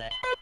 that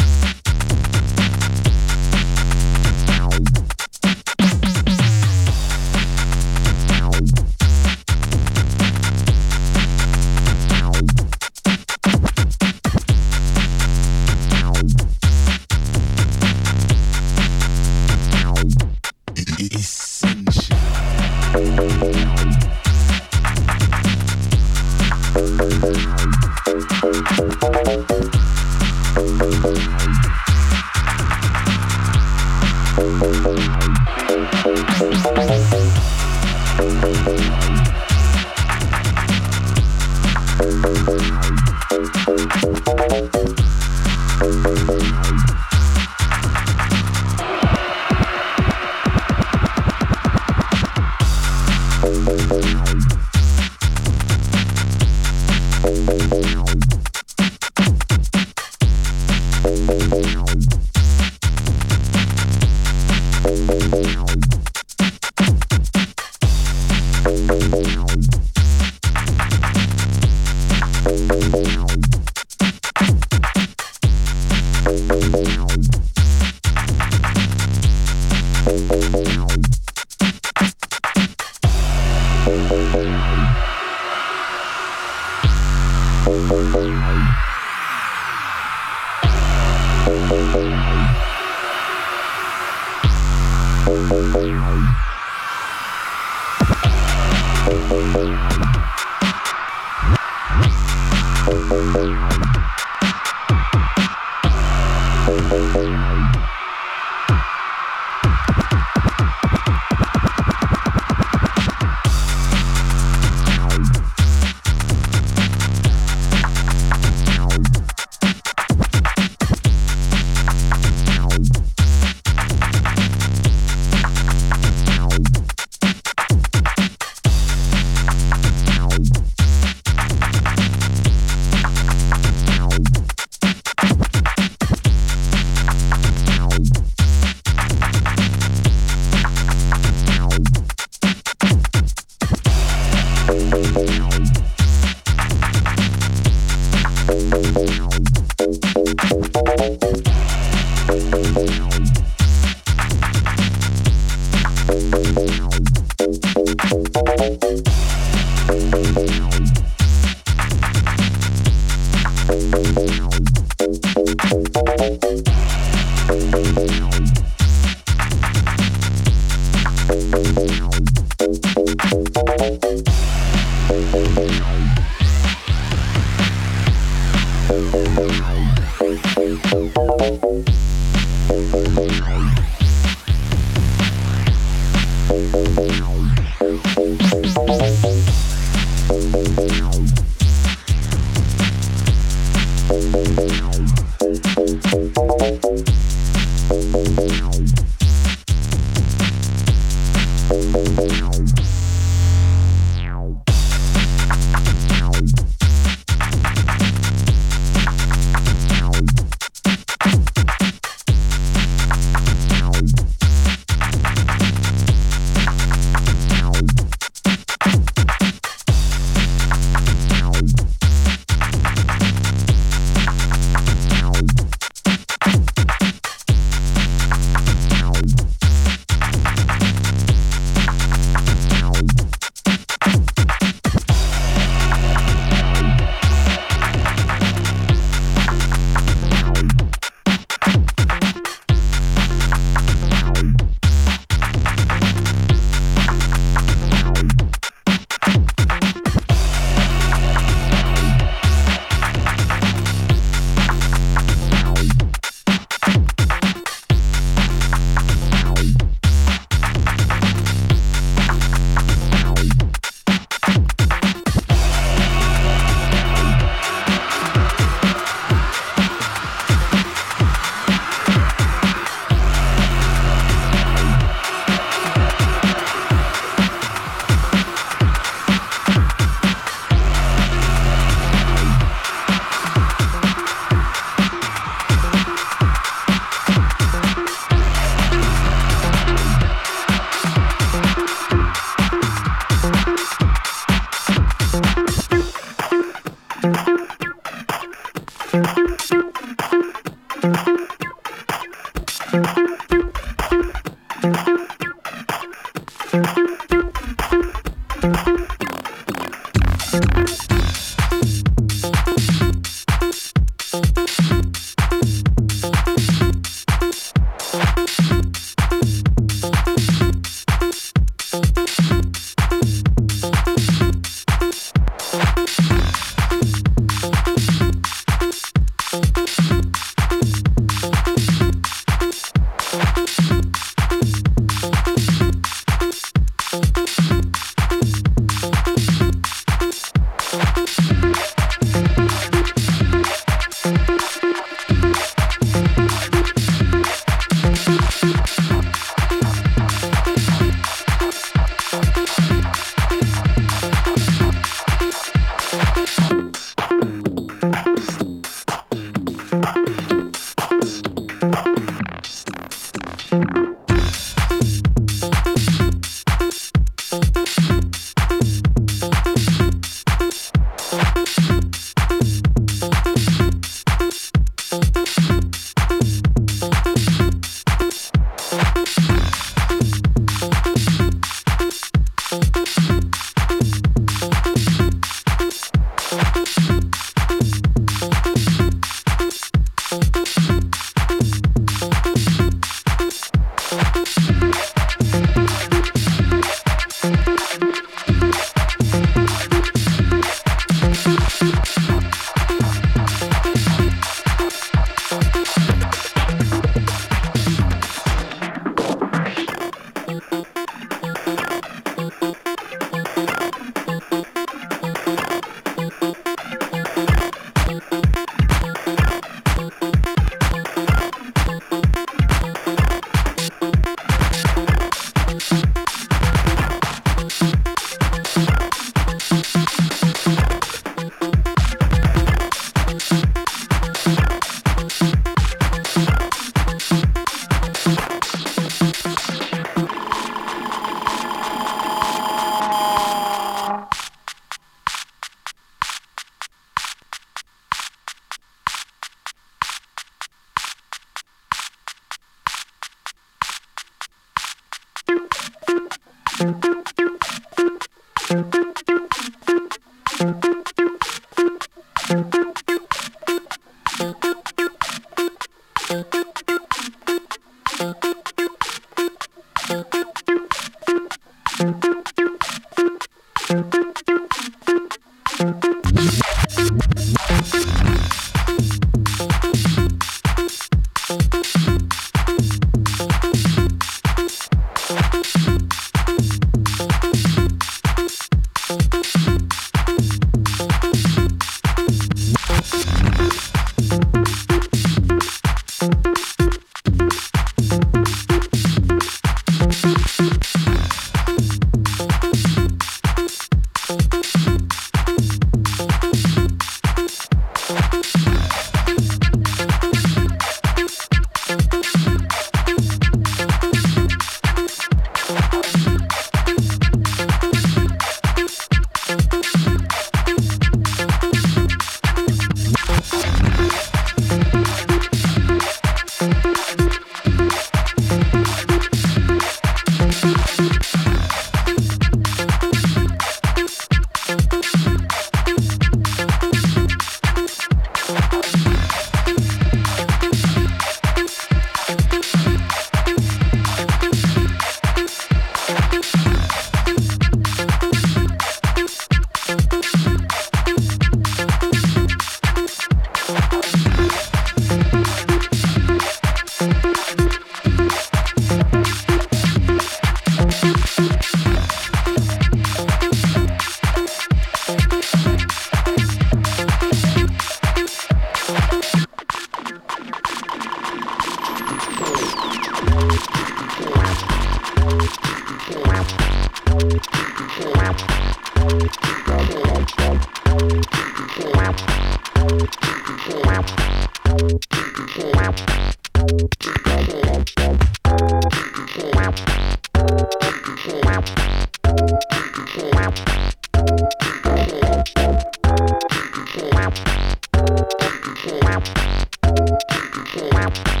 Bye.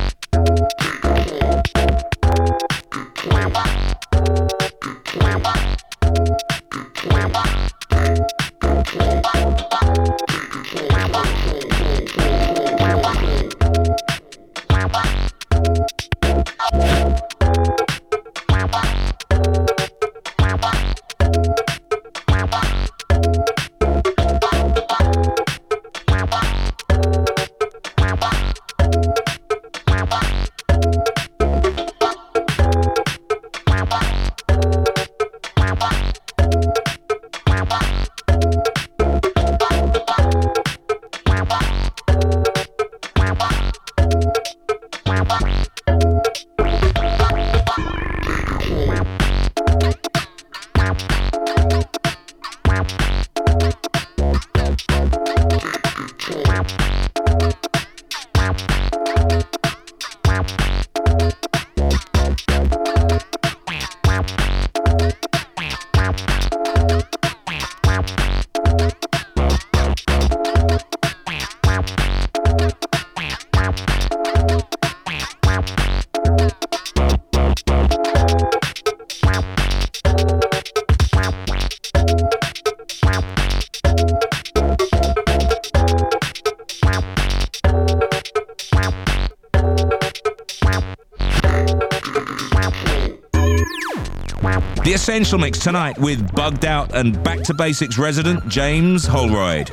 The Essential Mix tonight with Bugged Out and Back to Basics resident James Holroyd.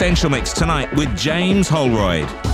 Essential Mix tonight with James Holroyd.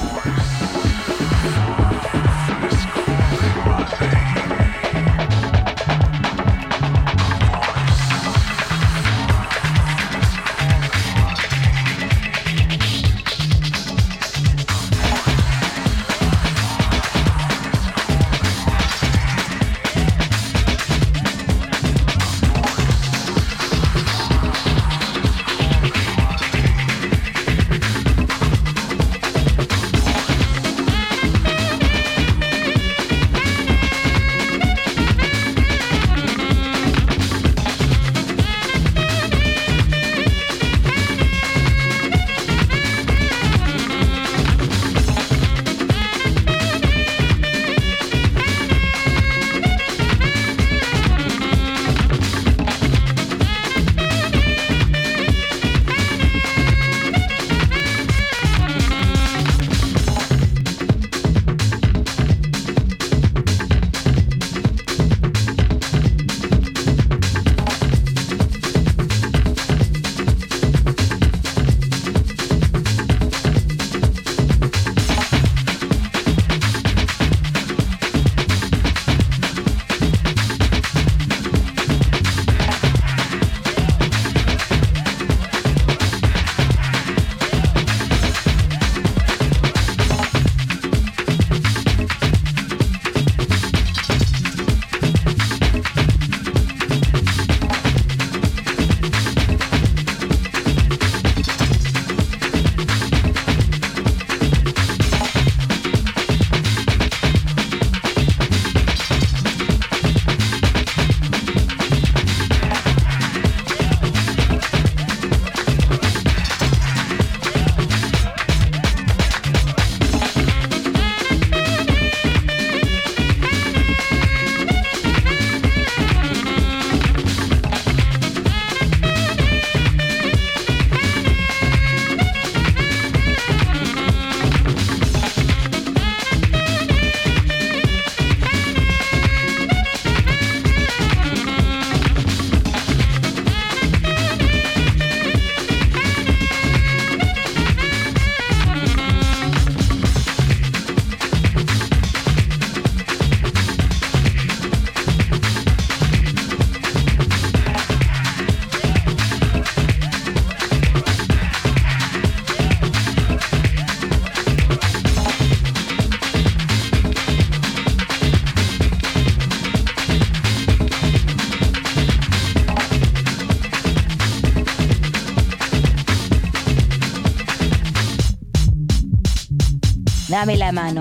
Dame la mano,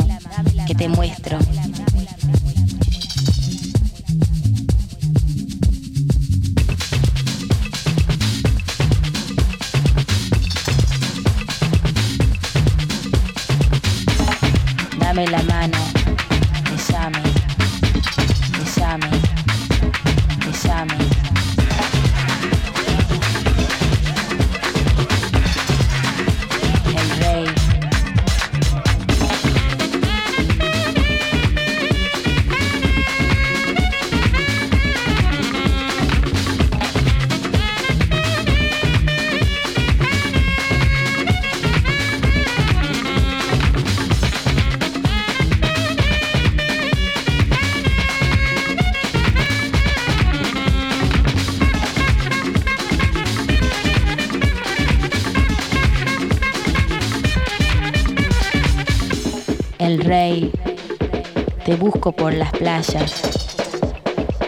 por las playas.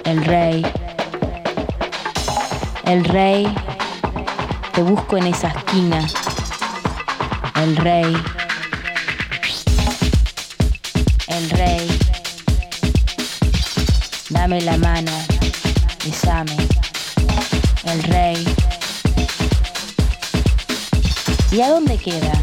El rey, el rey, te busco en esa esquina. El rey, el rey, dame la mano, besame. El rey. ¿Y a dónde queda?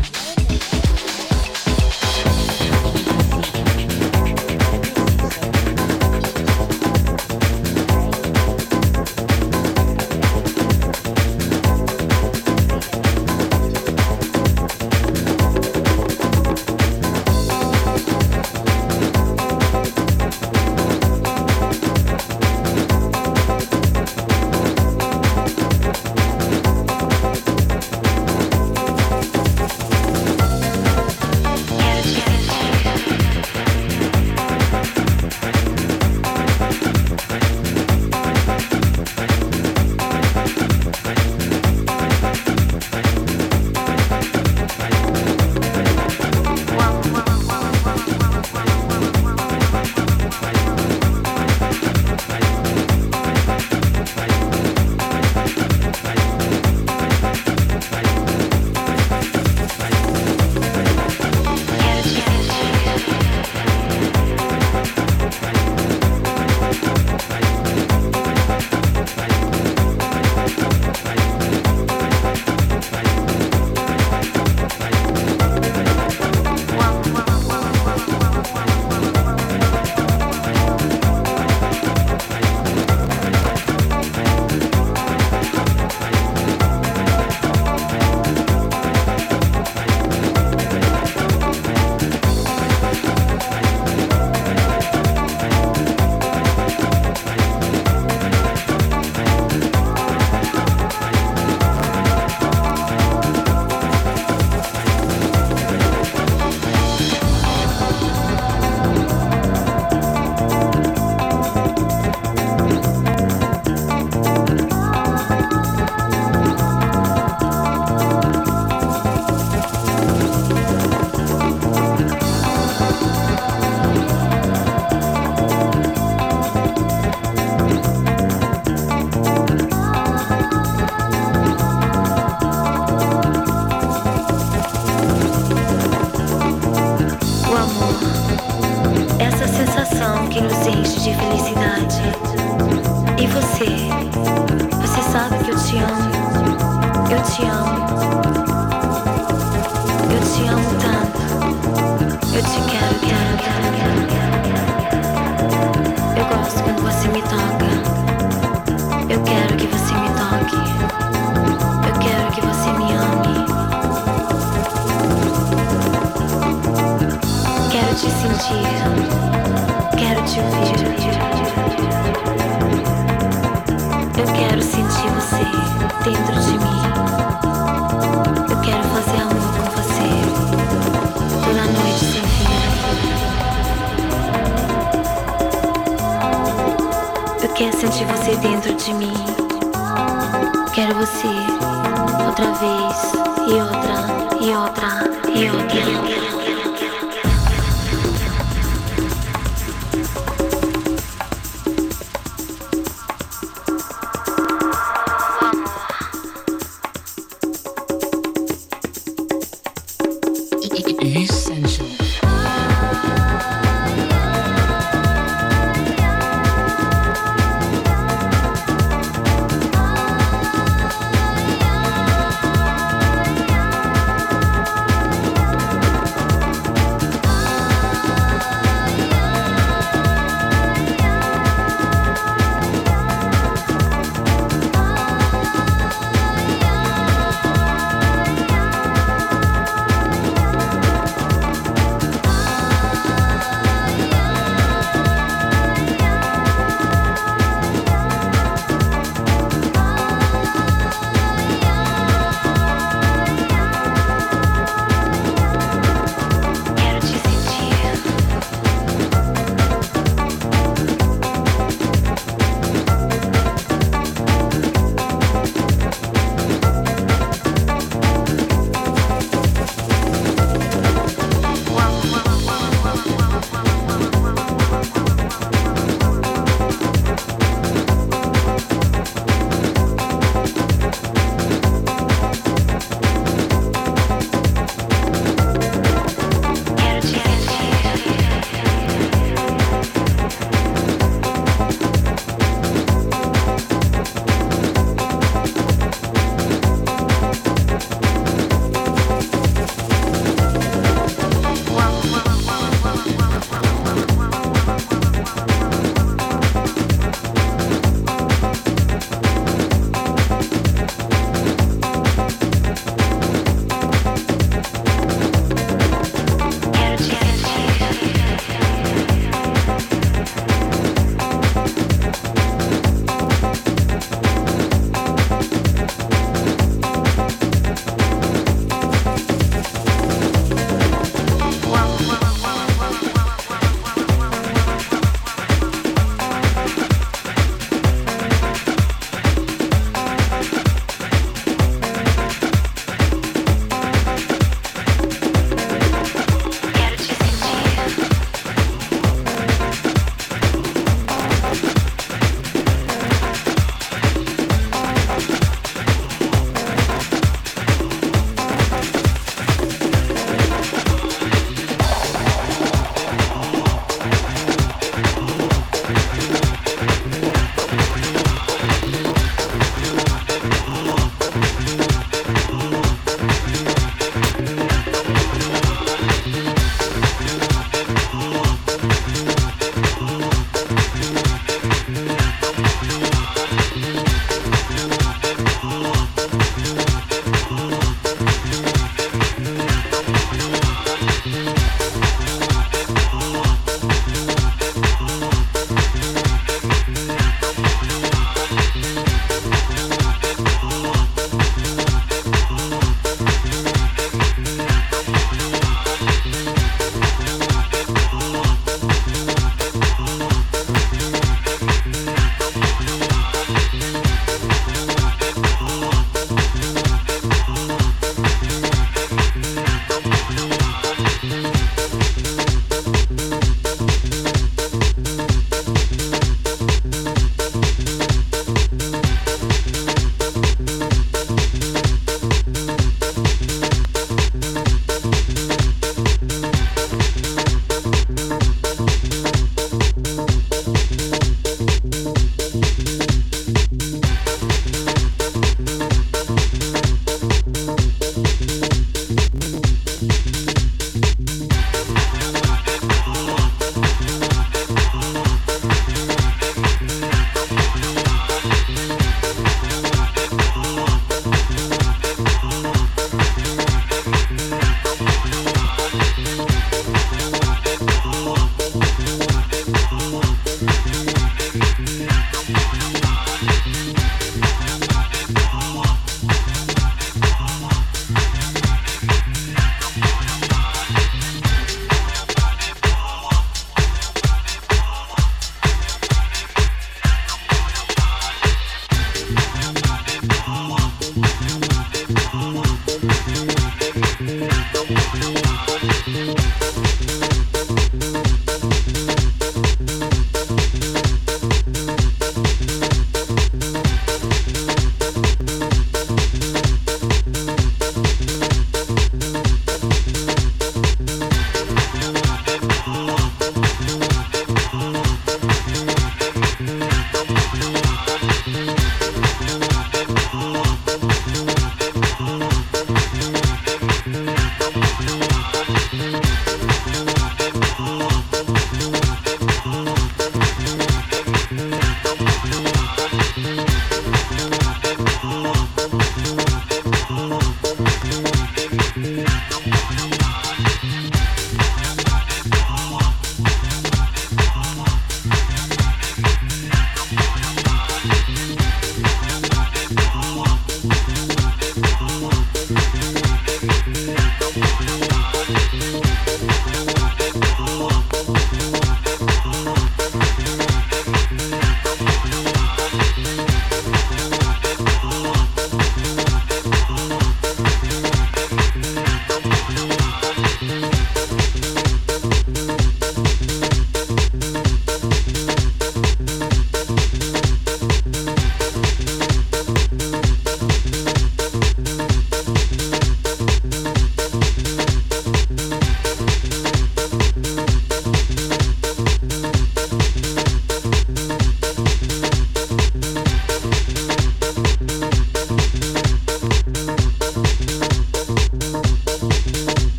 me.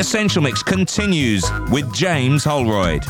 Essential Mix continues with James Holroyd.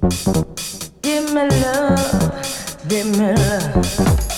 Give me love, give me love.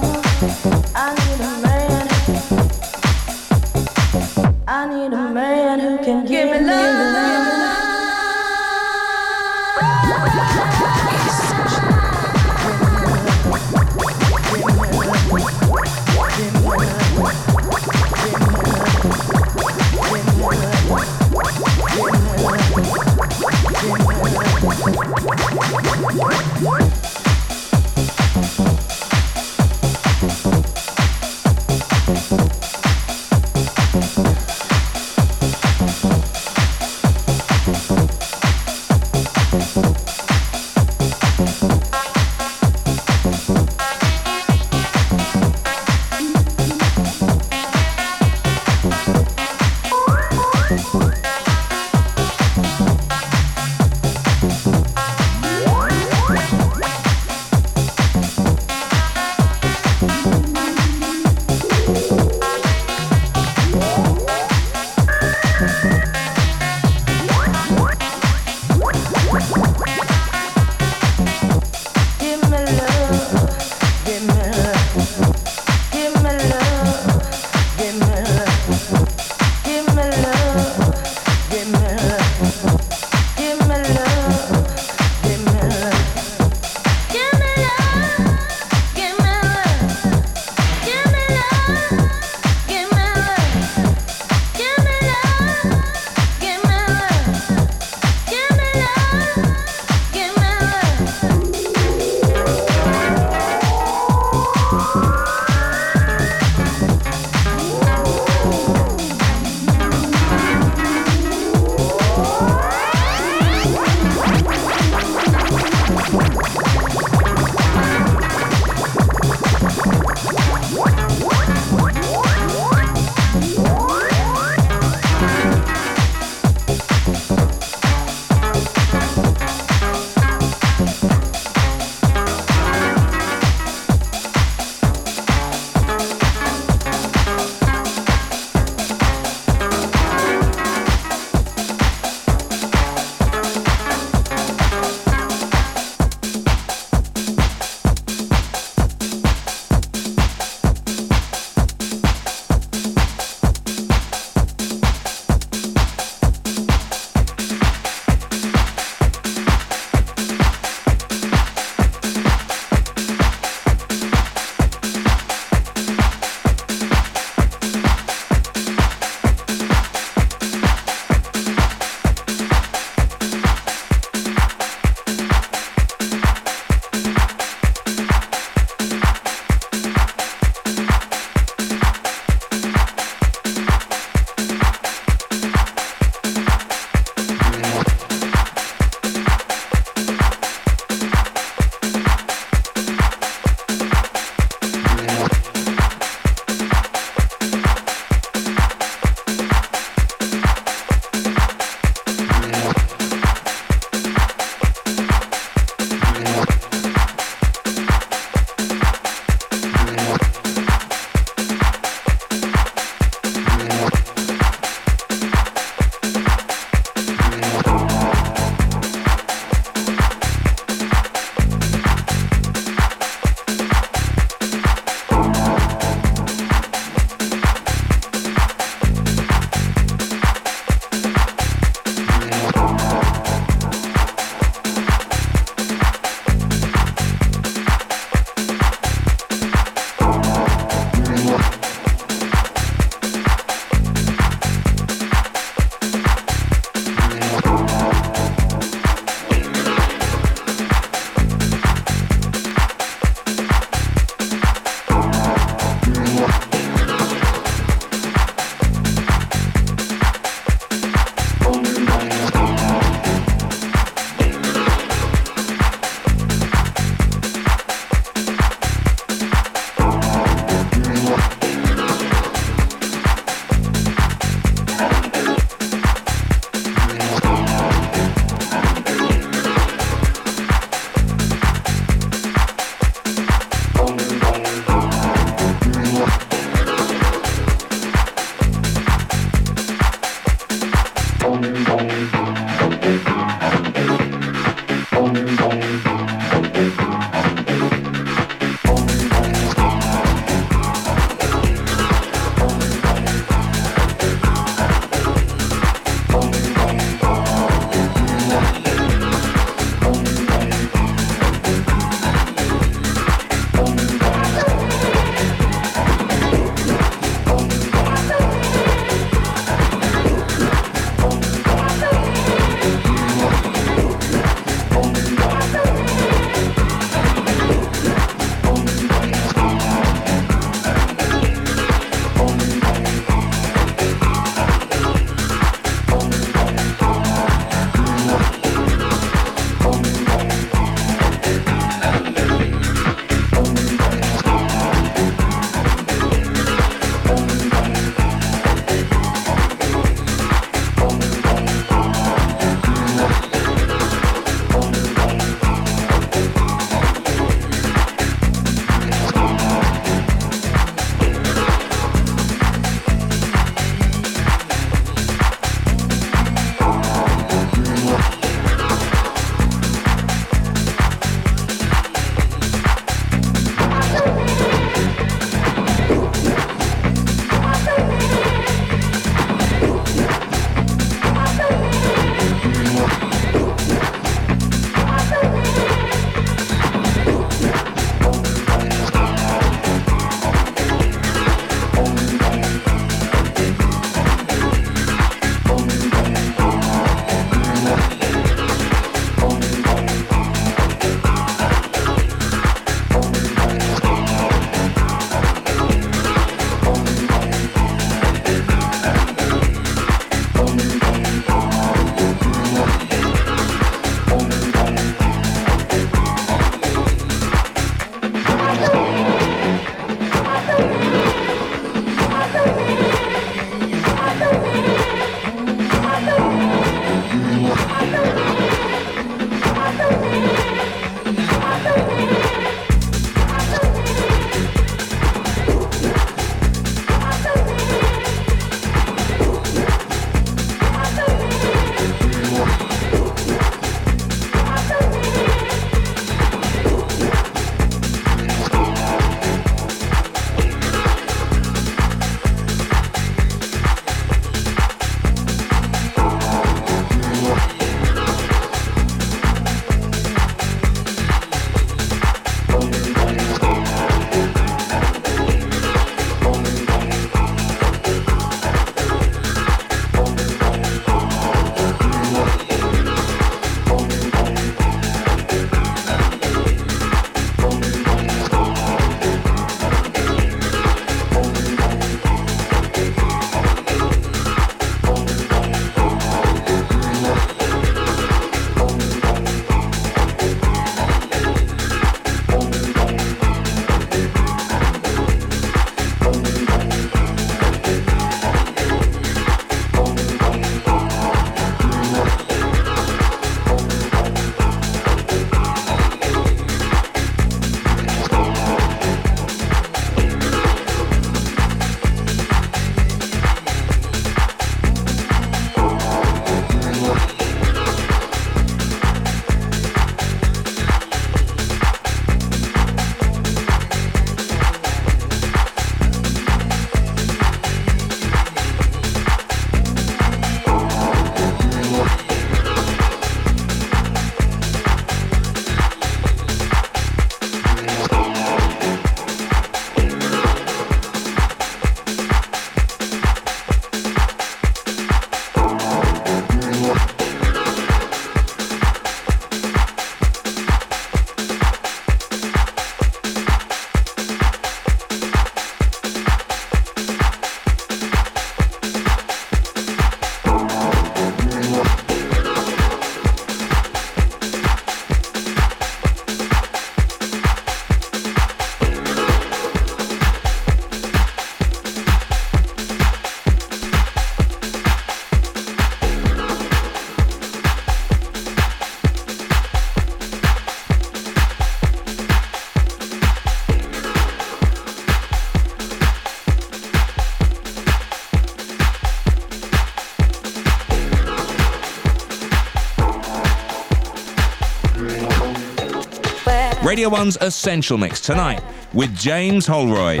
Radio 1's Essential Mix tonight with James Holroyd.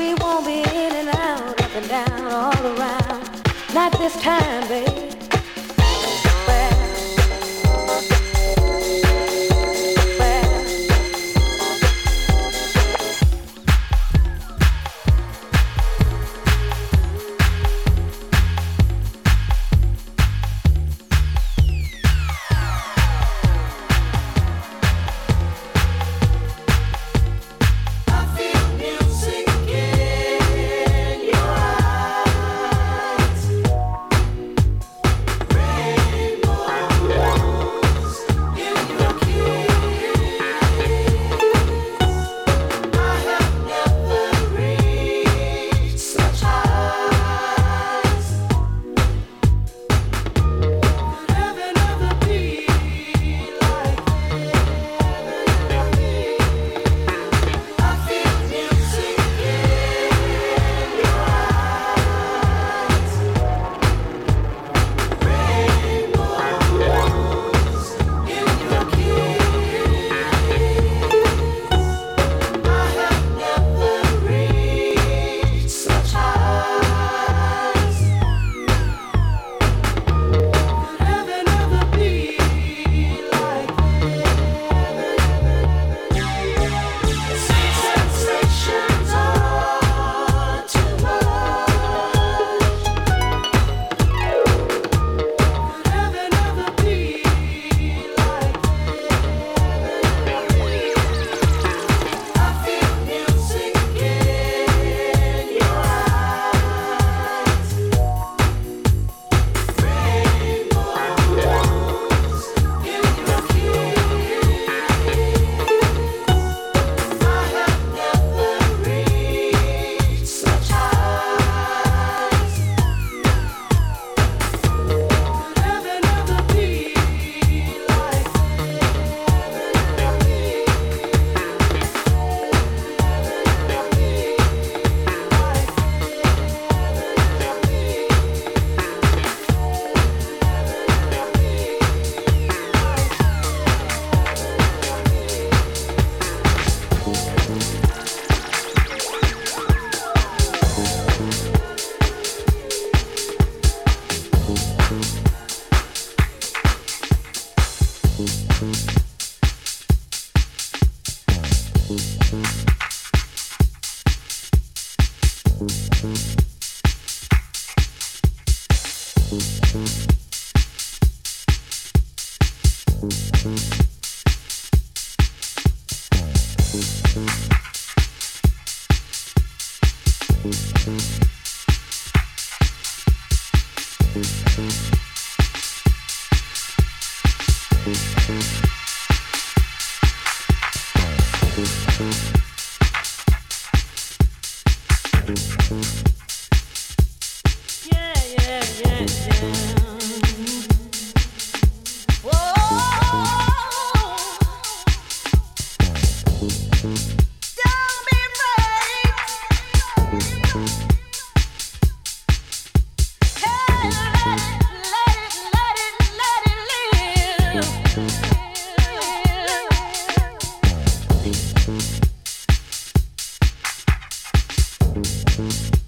We won't be in and out, up and down, all around. Not this time, babe. you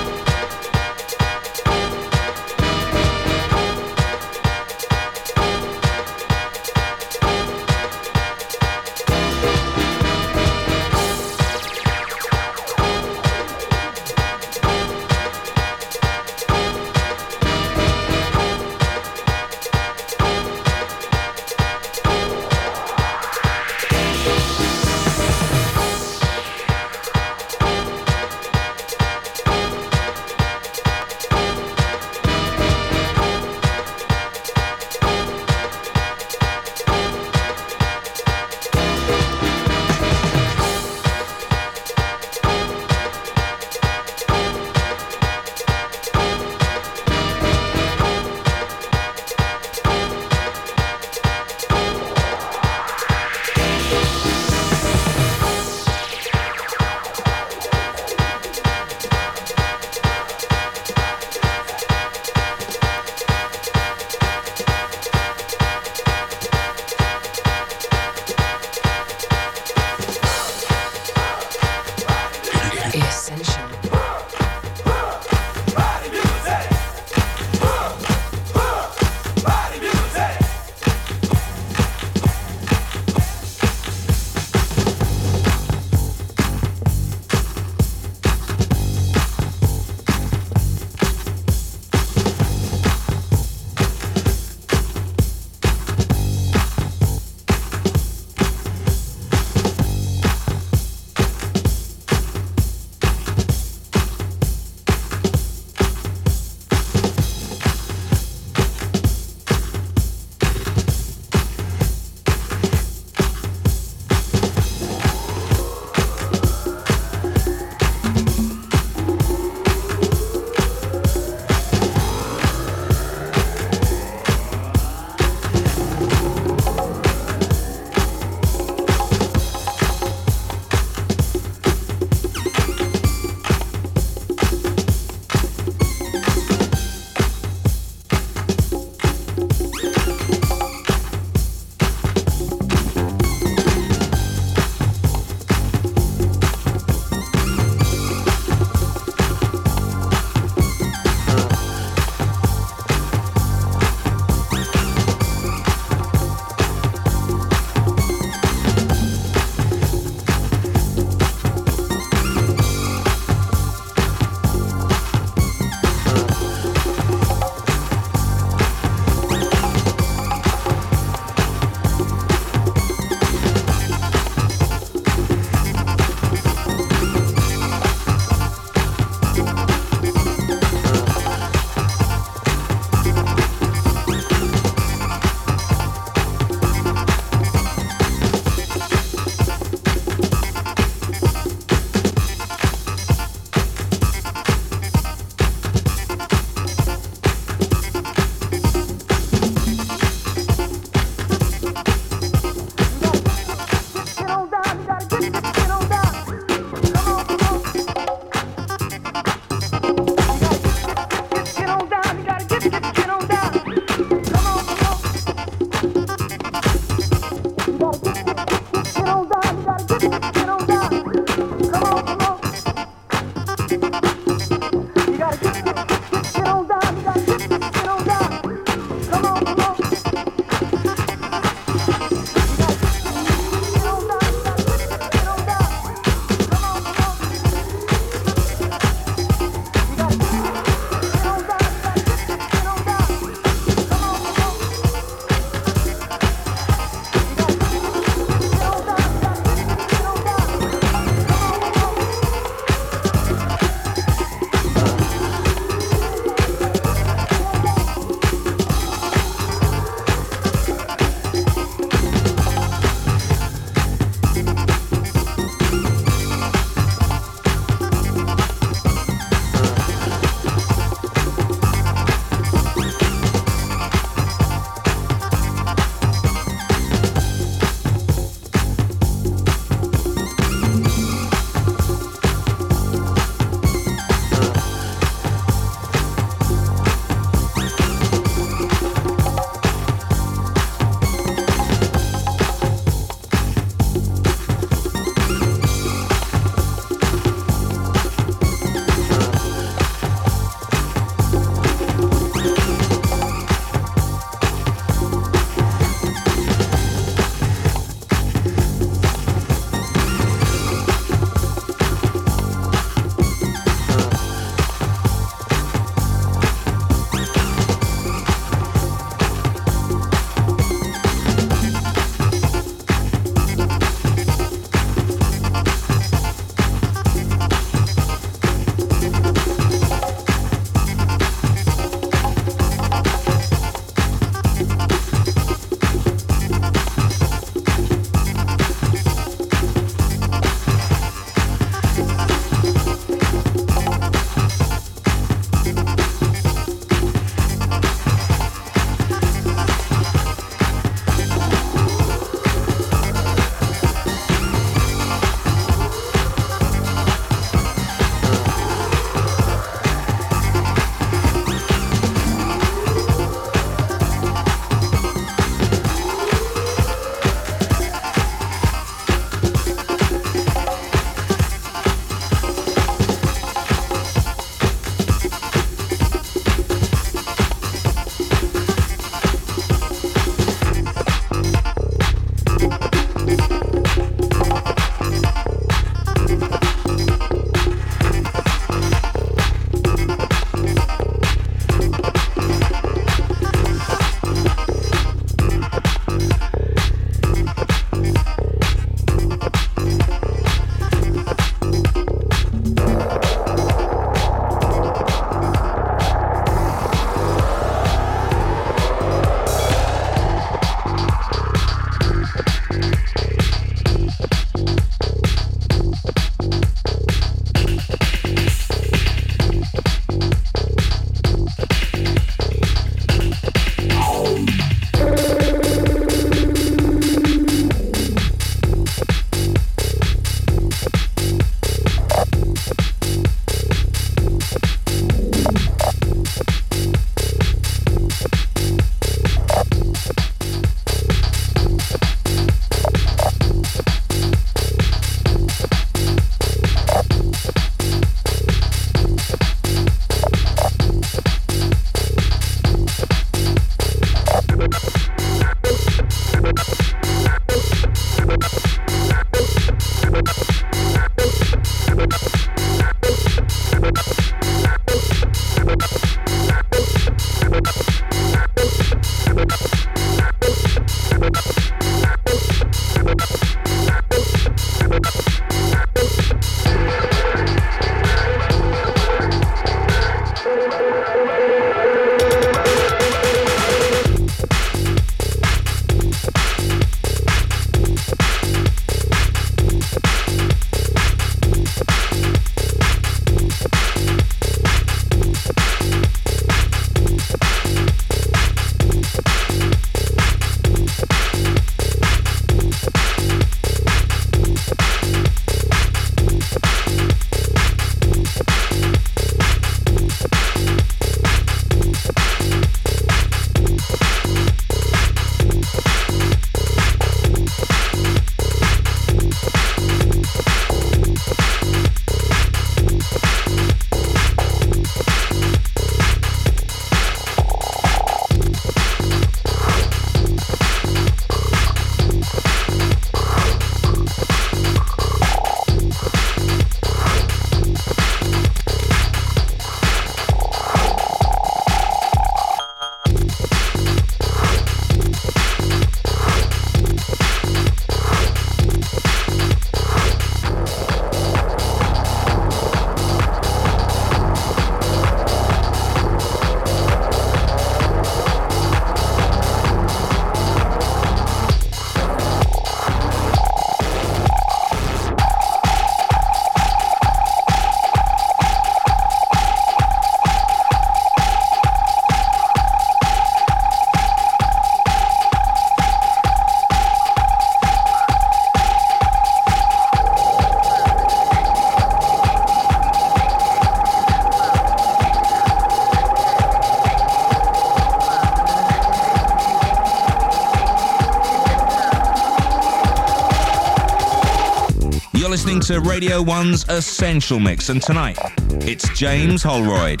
to Radio 1's Essential Mix, and tonight it's James Holroyd.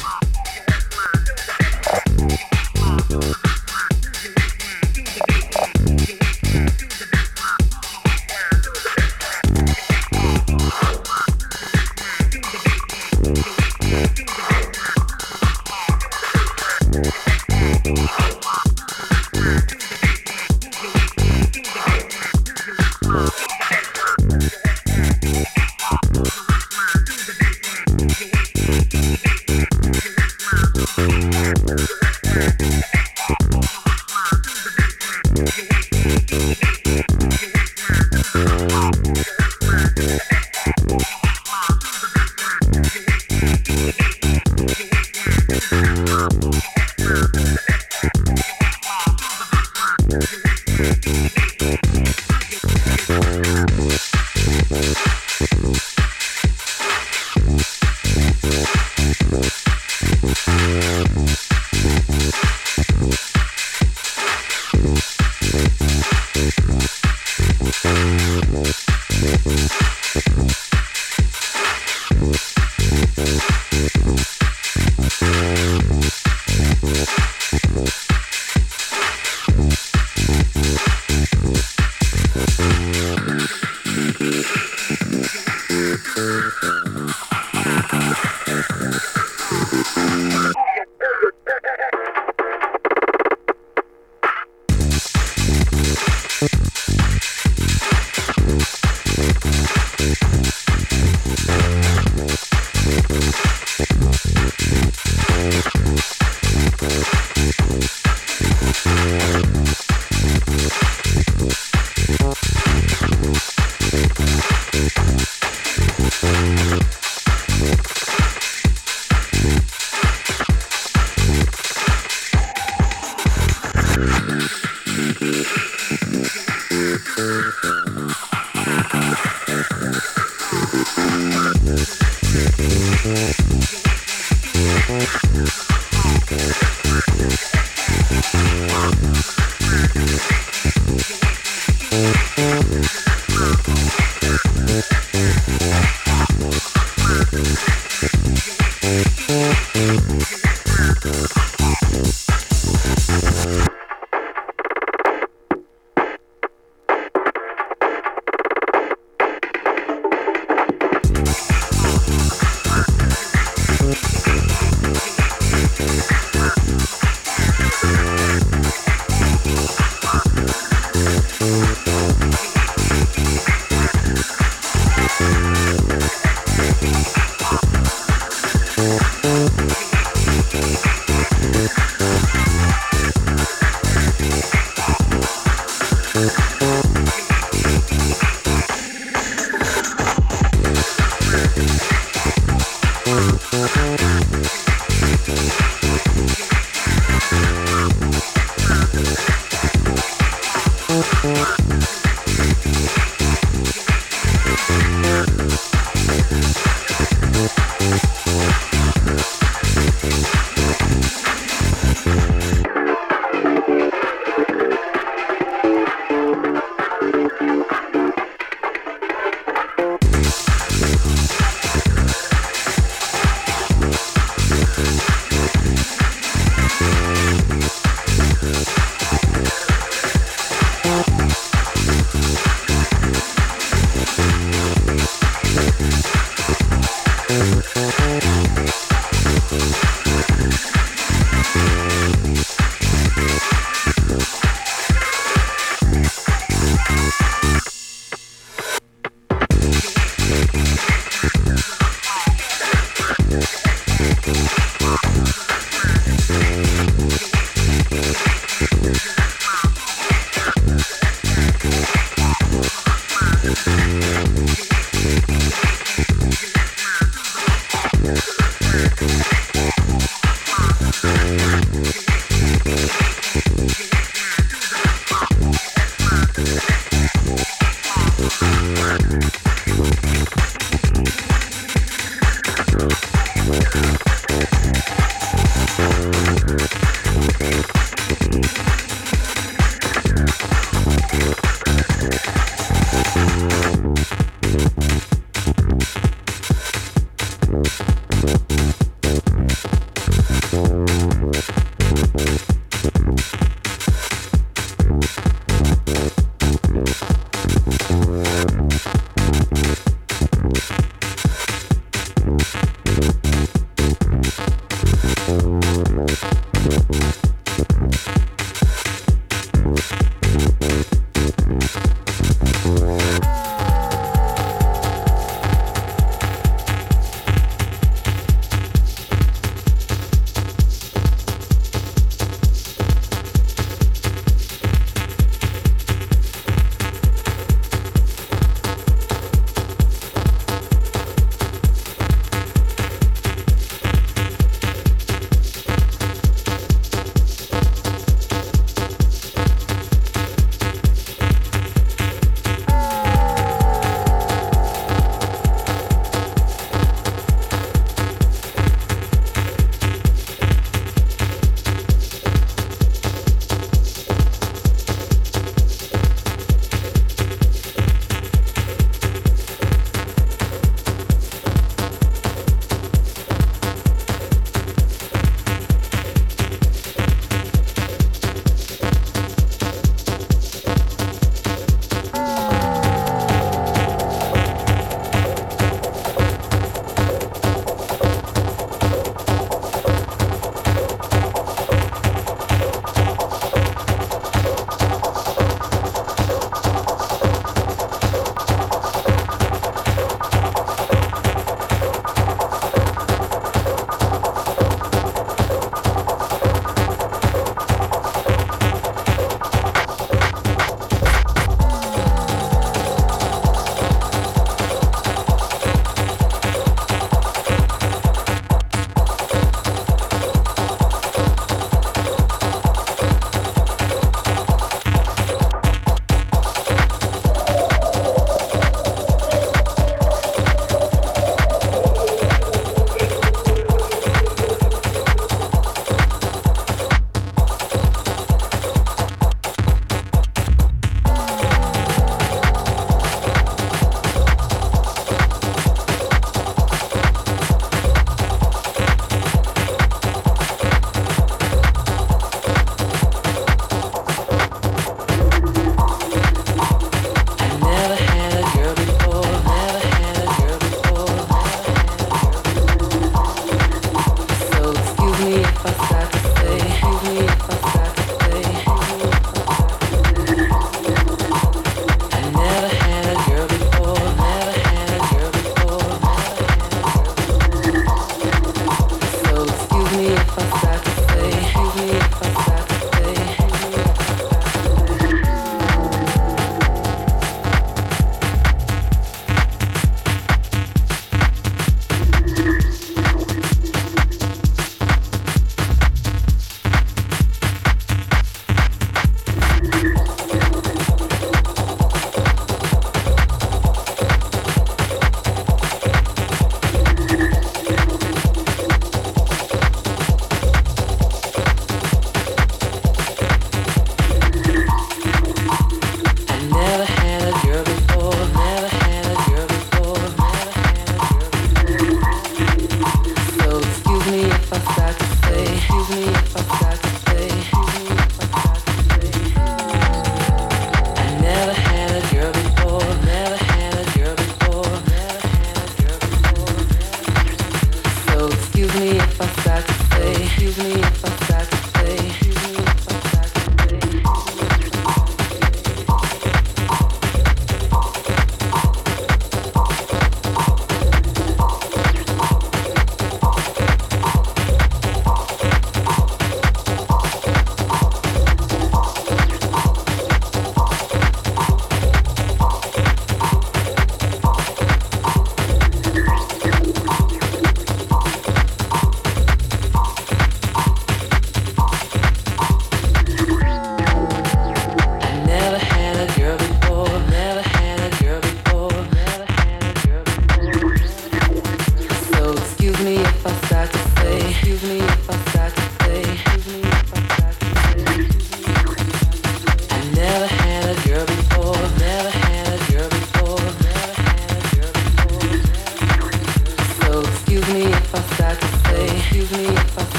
Mm-hmm.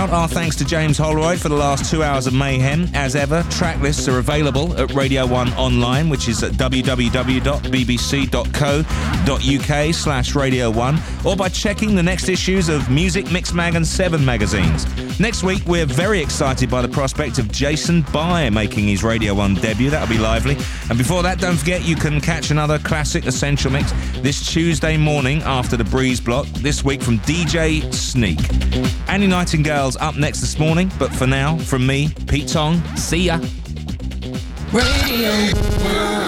Out. Our thanks to James Holroyd for the last two hours of mayhem. As ever, track lists are available at Radio 1 online, which is at www.bbc.co.uk slash Radio 1, or by checking the next issues of Muzik Mix Mag and 7 magazines. Next week, we're very excited by the prospect of Jason Bye making his Radio 1 debut. That'll be lively. And before that, don't forget you can catch another classic Essential Mix this Tuesday morning after the Breezeblock, this week from DJ Sneak. Annie Nightingale's up next this morning, but for now, from me, Pete Tong, see ya. Radio